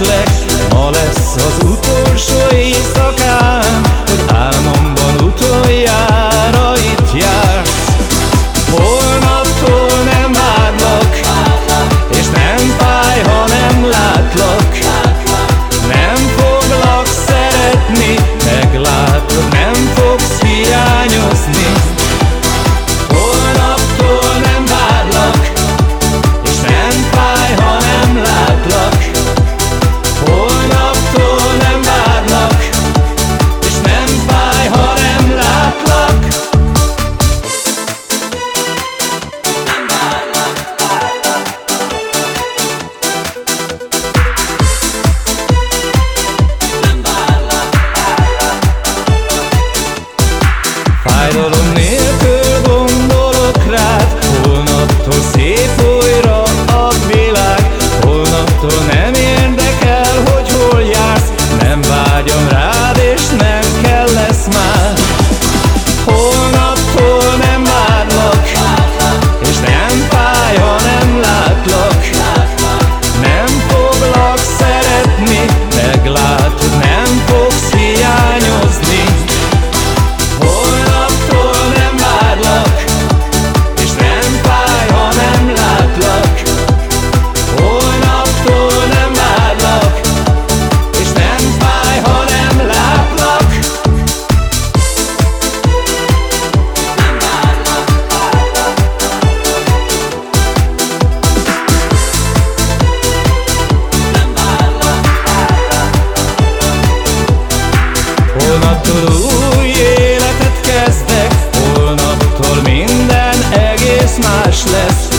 All ma lesz az Fájdalom nélkül gondolok rád Holnaptól szép holnaptól új életet kezdek. Holnaptól minden egész más lesz.